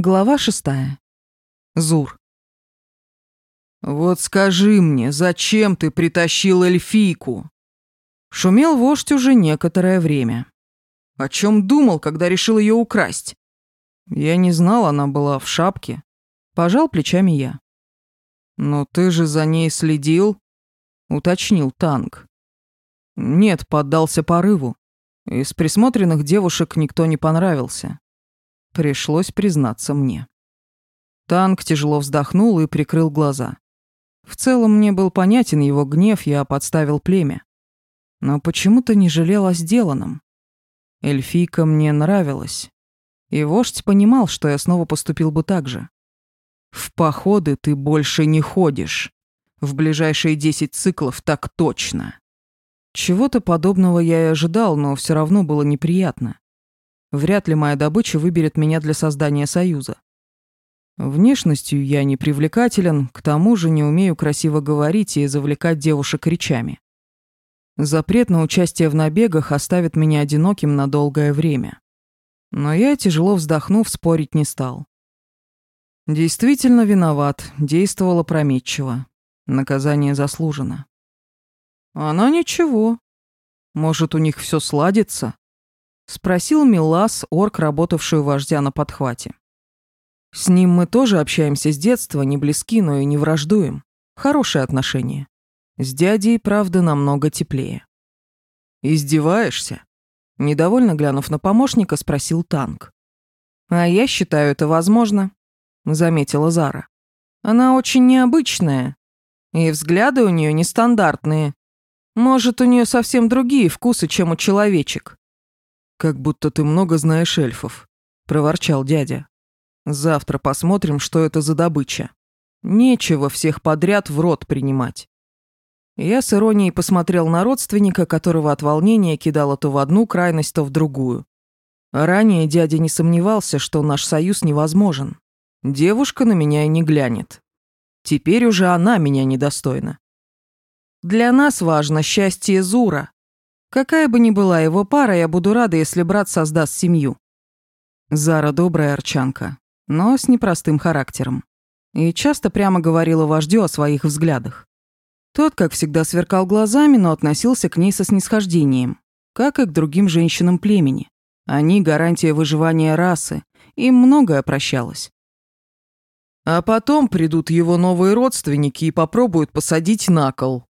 Глава шестая. Зур. «Вот скажи мне, зачем ты притащил эльфийку?» Шумел вождь уже некоторое время. О чем думал, когда решил ее украсть? Я не знал, она была в шапке. Пожал плечами я. «Но ты же за ней следил?» Уточнил танк. Нет, поддался порыву. Из присмотренных девушек никто не понравился. Пришлось признаться мне. Танк тяжело вздохнул и прикрыл глаза. В целом мне был понятен его гнев, я подставил племя. Но почему-то не жалел о сделанном. Эльфийка мне нравилась. И вождь понимал, что я снова поступил бы так же. «В походы ты больше не ходишь. В ближайшие десять циклов так точно». Чего-то подобного я и ожидал, но все равно было неприятно. Вряд ли моя добыча выберет меня для создания союза. Внешностью я не привлекателен, к тому же не умею красиво говорить и завлекать девушек речами. Запрет на участие в набегах оставит меня одиноким на долгое время. Но я, тяжело вздохнув, спорить не стал. Действительно виноват, действовала прометчиво. Наказание заслужено. Она ничего. Может, у них все сладится? Спросил Милас, орк, работавший у вождя на подхвате. «С ним мы тоже общаемся с детства, не близки, но и не враждуем. Хорошие отношения. С дядей, правда, намного теплее». «Издеваешься?» Недовольно глянув на помощника, спросил танк. «А я считаю это возможно», — заметила Зара. «Она очень необычная, и взгляды у нее нестандартные. Может, у нее совсем другие вкусы, чем у человечек. «Как будто ты много знаешь эльфов», — проворчал дядя. «Завтра посмотрим, что это за добыча. Нечего всех подряд в рот принимать». Я с иронией посмотрел на родственника, которого от волнения кидало то в одну крайность, то в другую. Ранее дядя не сомневался, что наш союз невозможен. Девушка на меня и не глянет. Теперь уже она меня недостойна. Для нас важно счастье Зура, Какая бы ни была его пара, я буду рада, если брат создаст семью. Зара добрая арчанка, но с непростым характером. И часто прямо говорила вождю о своих взглядах. Тот, как всегда, сверкал глазами, но относился к ней со снисхождением, как и к другим женщинам племени. Они – гарантия выживания расы, им многое прощалось. А потом придут его новые родственники и попробуют посадить на кол.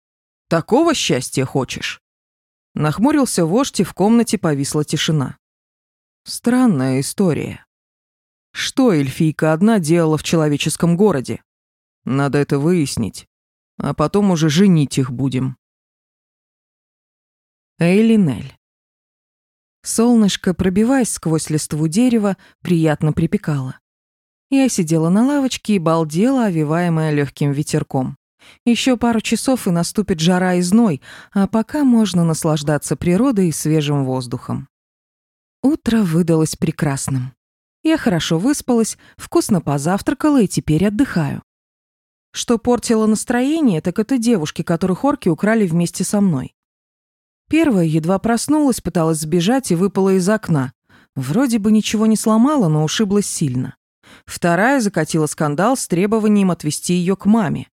Такого счастья хочешь? Нахмурился вождь, и в комнате повисла тишина. Странная история. Что эльфийка одна делала в человеческом городе? Надо это выяснить. А потом уже женить их будем. Эйлинель. Солнышко, пробиваясь сквозь листву дерева, приятно припекало. Я сидела на лавочке и балдела, овиваемая легким ветерком. Еще пару часов и наступит жара и зной, а пока можно наслаждаться природой и свежим воздухом. Утро выдалось прекрасным. Я хорошо выспалась, вкусно позавтракала и теперь отдыхаю. Что портило настроение, так это девушки, которых орки украли вместе со мной. Первая едва проснулась, пыталась сбежать и выпала из окна. Вроде бы ничего не сломала, но ушиблась сильно. Вторая закатила скандал с требованием отвести ее к маме.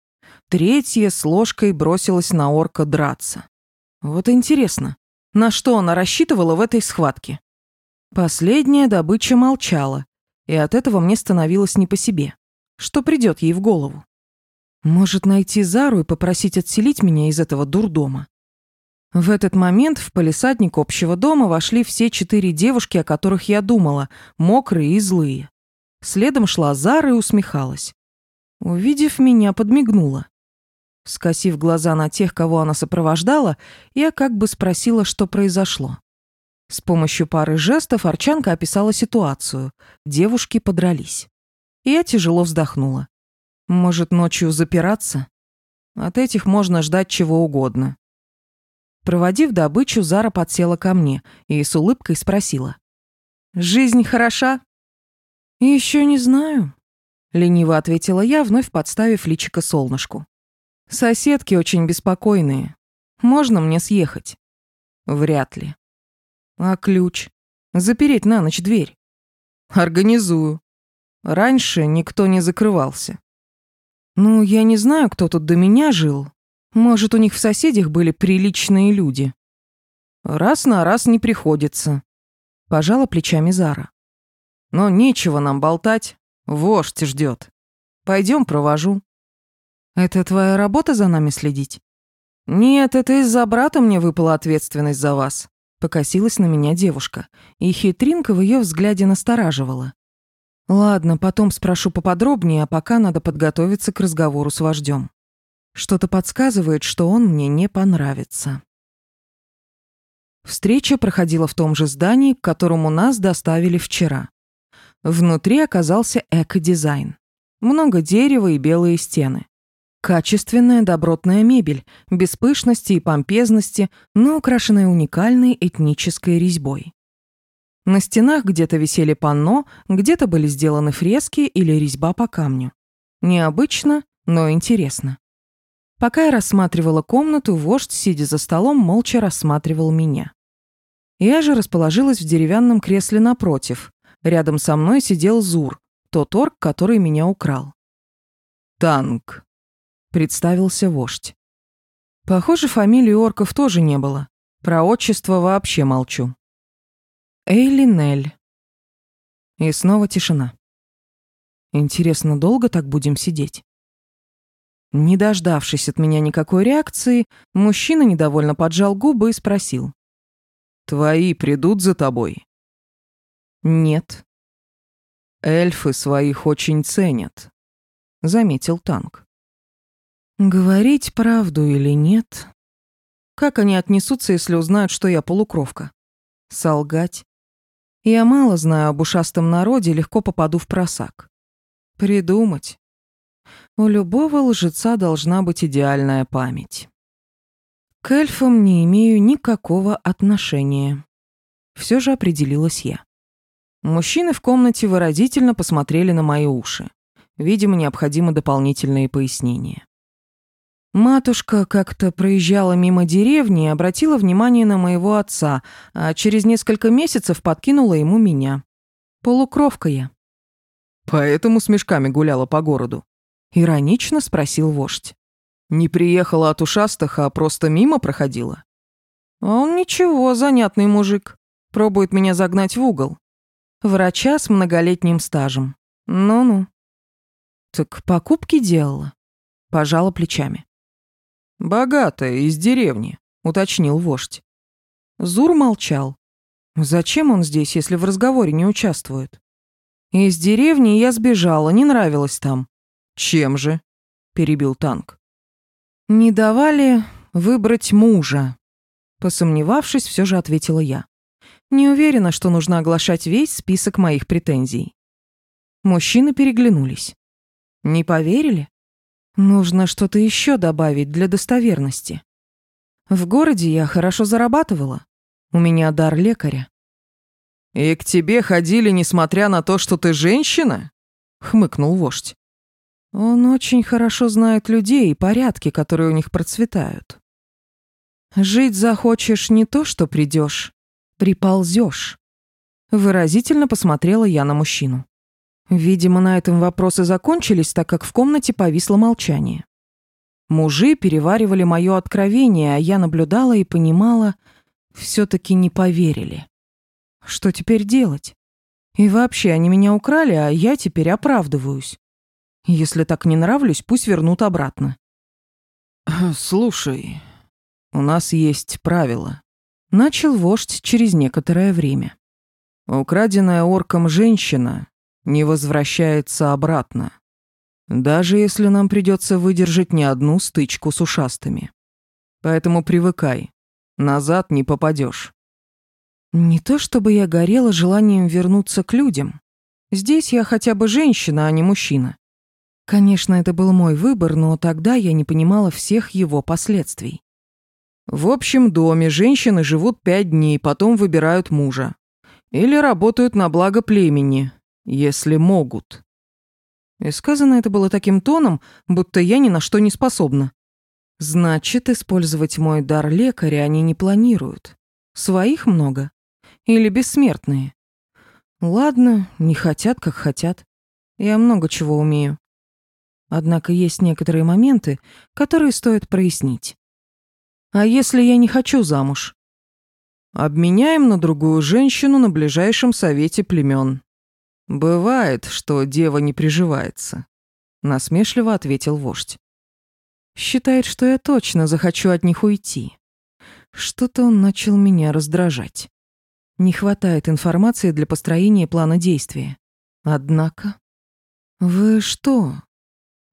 Третья с ложкой бросилась на орка драться. Вот интересно, на что она рассчитывала в этой схватке? Последняя добыча молчала, и от этого мне становилось не по себе. Что придет ей в голову? Может, найти Зару и попросить отселить меня из этого дурдома? В этот момент в палисадник общего дома вошли все четыре девушки, о которых я думала, мокрые и злые. Следом шла Зара и усмехалась. Увидев меня, подмигнула. Скосив глаза на тех, кого она сопровождала, я как бы спросила, что произошло. С помощью пары жестов Арчанка описала ситуацию. Девушки подрались. Я тяжело вздохнула. Может, ночью запираться? От этих можно ждать чего угодно. Проводив добычу, Зара подсела ко мне и с улыбкой спросила. «Жизнь хороша?» «Еще не знаю», — лениво ответила я, вновь подставив личико солнышку. Соседки очень беспокойные. Можно мне съехать? Вряд ли. А ключ? Запереть на ночь дверь? Организую. Раньше никто не закрывался. Ну, я не знаю, кто тут до меня жил. Может, у них в соседях были приличные люди. Раз на раз не приходится. Пожала плечами Зара. Но нечего нам болтать. Вождь ждет. Пойдем провожу. Это твоя работа за нами следить? Нет, это из-за брата мне выпала ответственность за вас. Покосилась на меня девушка, и хитринка в ее взгляде настораживала. Ладно, потом спрошу поподробнее, а пока надо подготовиться к разговору с вождем. Что-то подсказывает, что он мне не понравится. Встреча проходила в том же здании, к которому нас доставили вчера. Внутри оказался эко-дизайн. Много дерева и белые стены. Качественная добротная мебель, без пышности и помпезности, но украшенная уникальной этнической резьбой. На стенах где-то висели панно, где-то были сделаны фрески или резьба по камню. Необычно, но интересно. Пока я рассматривала комнату, вождь, сидя за столом, молча рассматривал меня. Я же расположилась в деревянном кресле напротив. Рядом со мной сидел Зур, тот орк, который меня украл. «Танк», представился вождь. Похоже, фамилии орков тоже не было. Про отчество вообще молчу. Эйлинель. И снова тишина. Интересно, долго так будем сидеть? Не дождавшись от меня никакой реакции, мужчина недовольно поджал губы и спросил. «Твои придут за тобой?» «Нет». «Эльфы своих очень ценят», — заметил танк. Говорить правду или нет? Как они отнесутся, если узнают, что я полукровка? Солгать? Я мало знаю об ушастом народе легко попаду в просак. Придумать. У любого лжеца должна быть идеальная память. К эльфам не имею никакого отношения. Все же определилась я. Мужчины в комнате выразительно посмотрели на мои уши. Видимо, необходимы дополнительные пояснения. Матушка как-то проезжала мимо деревни и обратила внимание на моего отца, а через несколько месяцев подкинула ему меня. Полукровка я. Поэтому с мешками гуляла по городу. Иронично спросил вождь. Не приехала от ушастых, а просто мимо проходила. А он ничего, занятный мужик. Пробует меня загнать в угол. Врача с многолетним стажем. Ну-ну. Так покупки делала. Пожала плечами. «Богатая, из деревни», — уточнил вождь. Зур молчал. Зачем он здесь, если в разговоре не участвует? «Из деревни я сбежала, не нравилось там». «Чем же?» — перебил танк. «Не давали выбрать мужа», — посомневавшись, все же ответила я. «Не уверена, что нужно оглашать весь список моих претензий». Мужчины переглянулись. «Не поверили?» Нужно что-то еще добавить для достоверности. В городе я хорошо зарабатывала. У меня дар лекаря. И к тебе ходили, несмотря на то, что ты женщина? хмыкнул вождь. Он очень хорошо знает людей и порядки, которые у них процветают. Жить захочешь не то, что придешь, приползешь. Выразительно посмотрела я на мужчину. Видимо, на этом вопросы закончились, так как в комнате повисло молчание. Мужи переваривали мое откровение, а я наблюдала и понимала, все-таки не поверили. Что теперь делать? И вообще, они меня украли, а я теперь оправдываюсь. Если так не нравлюсь, пусть вернут обратно. «Слушай, у нас есть правило», — начал вождь через некоторое время. «Украденная орком женщина не возвращается обратно. Даже если нам придется выдержать не одну стычку с ушастыми. Поэтому привыкай. Назад не попадешь. Не то чтобы я горела желанием вернуться к людям. Здесь я хотя бы женщина, а не мужчина. Конечно, это был мой выбор, но тогда я не понимала всех его последствий. В общем доме женщины живут пять дней, потом выбирают мужа. Или работают на благо племени, если могут». И сказано это было таким тоном, будто я ни на что не способна. «Значит, использовать мой дар лекаря они не планируют. Своих много? Или бессмертные?» «Ладно, не хотят, как хотят. Я много чего умею. Однако есть некоторые моменты, которые стоит прояснить. А если я не хочу замуж? Обменяем на другую женщину на ближайшем совете племен. «Бывает, что дева не приживается», — насмешливо ответил вождь. «Считает, что я точно захочу от них уйти. Что-то он начал меня раздражать. Не хватает информации для построения плана действия. Однако...» «Вы что,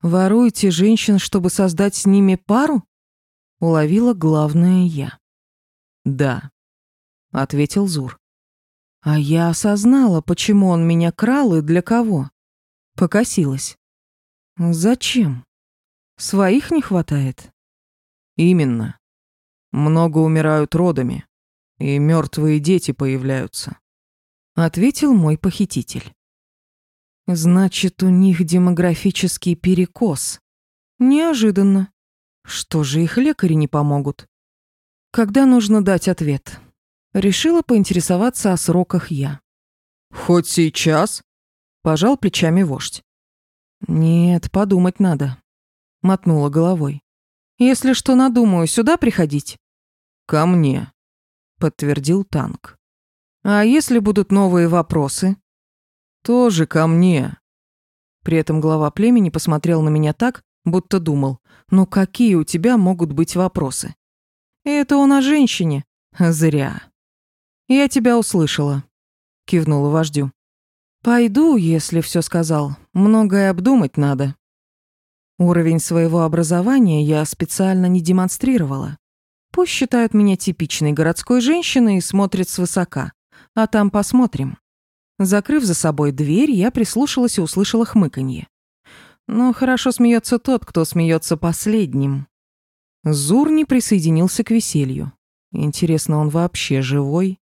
воруете женщин, чтобы создать с ними пару?» — уловила главное я. «Да», — ответил Зур. А я осознала, почему он меня крал и для кого. Покосилась. Зачем? Своих не хватает? Именно. Много умирают родами, и мертвые дети появляются. Ответил мой похититель. Значит, у них демографический перекос. Неожиданно. Что же их лекари не помогут? Когда нужно дать ответ? Решила поинтересоваться о сроках я. «Хоть сейчас?» – пожал плечами вождь. «Нет, подумать надо», – мотнула головой. «Если что надумаю, сюда приходить?» «Ко мне», – подтвердил танк. «А если будут новые вопросы?» «Тоже ко мне». При этом глава племени посмотрел на меня так, будто думал, «Ну какие у тебя могут быть вопросы?» «Это он о женщине?» «Зря». «Я тебя услышала», — кивнула вождю. «Пойду, если все сказал. Многое обдумать надо». Уровень своего образования я специально не демонстрировала. Пусть считают меня типичной городской женщиной и смотрят свысока. А там посмотрим. Закрыв за собой дверь, я прислушалась и услышала хмыканье. Но хорошо смеется тот, кто смеется последним. Зур не присоединился к веселью. Интересно, он вообще живой?